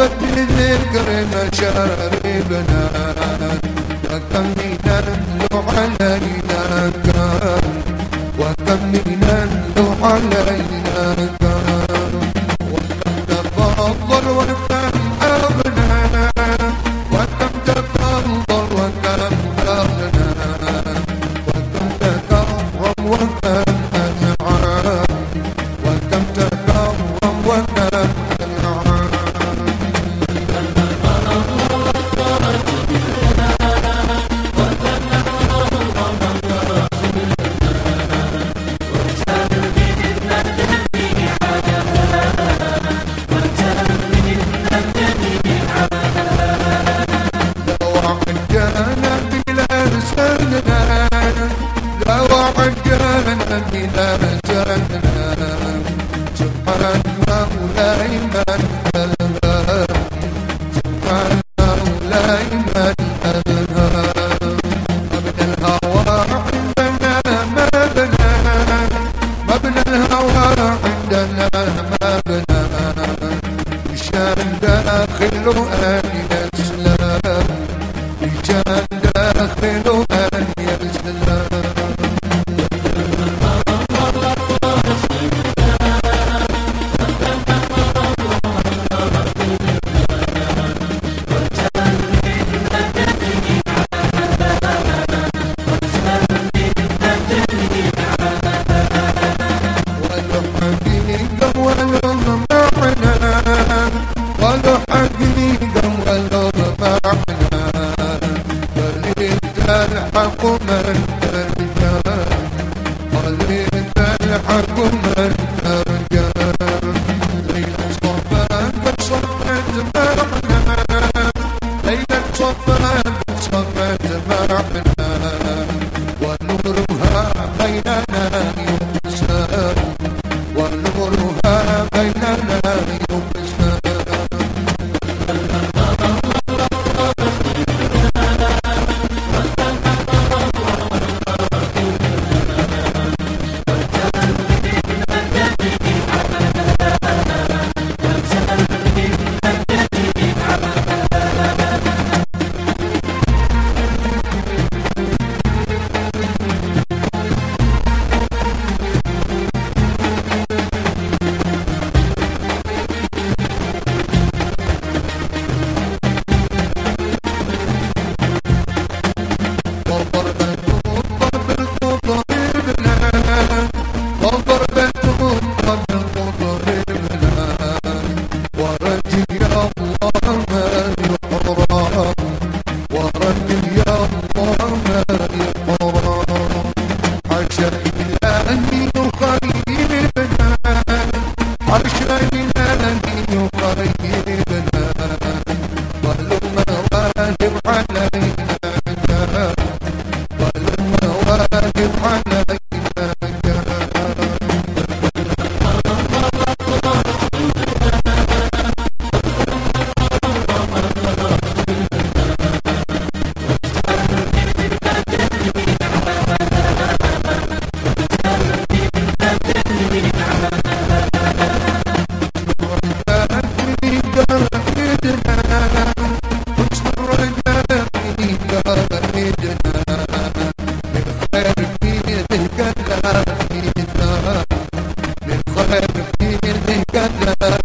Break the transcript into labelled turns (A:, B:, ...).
A: طابت بذكر مشاربنا وكم من نتلو علينا كان وكم من نتلو علينا لو عجانا بلا سننا لو عجانا بلا سننا سبحان مولاي من ألهى سبحان مولاي من ألهى مبنى الهوى عندنا مبنى مبنى الهوى عندنا مبنى مشان داخل أن الحق من الحق من ترجى Canada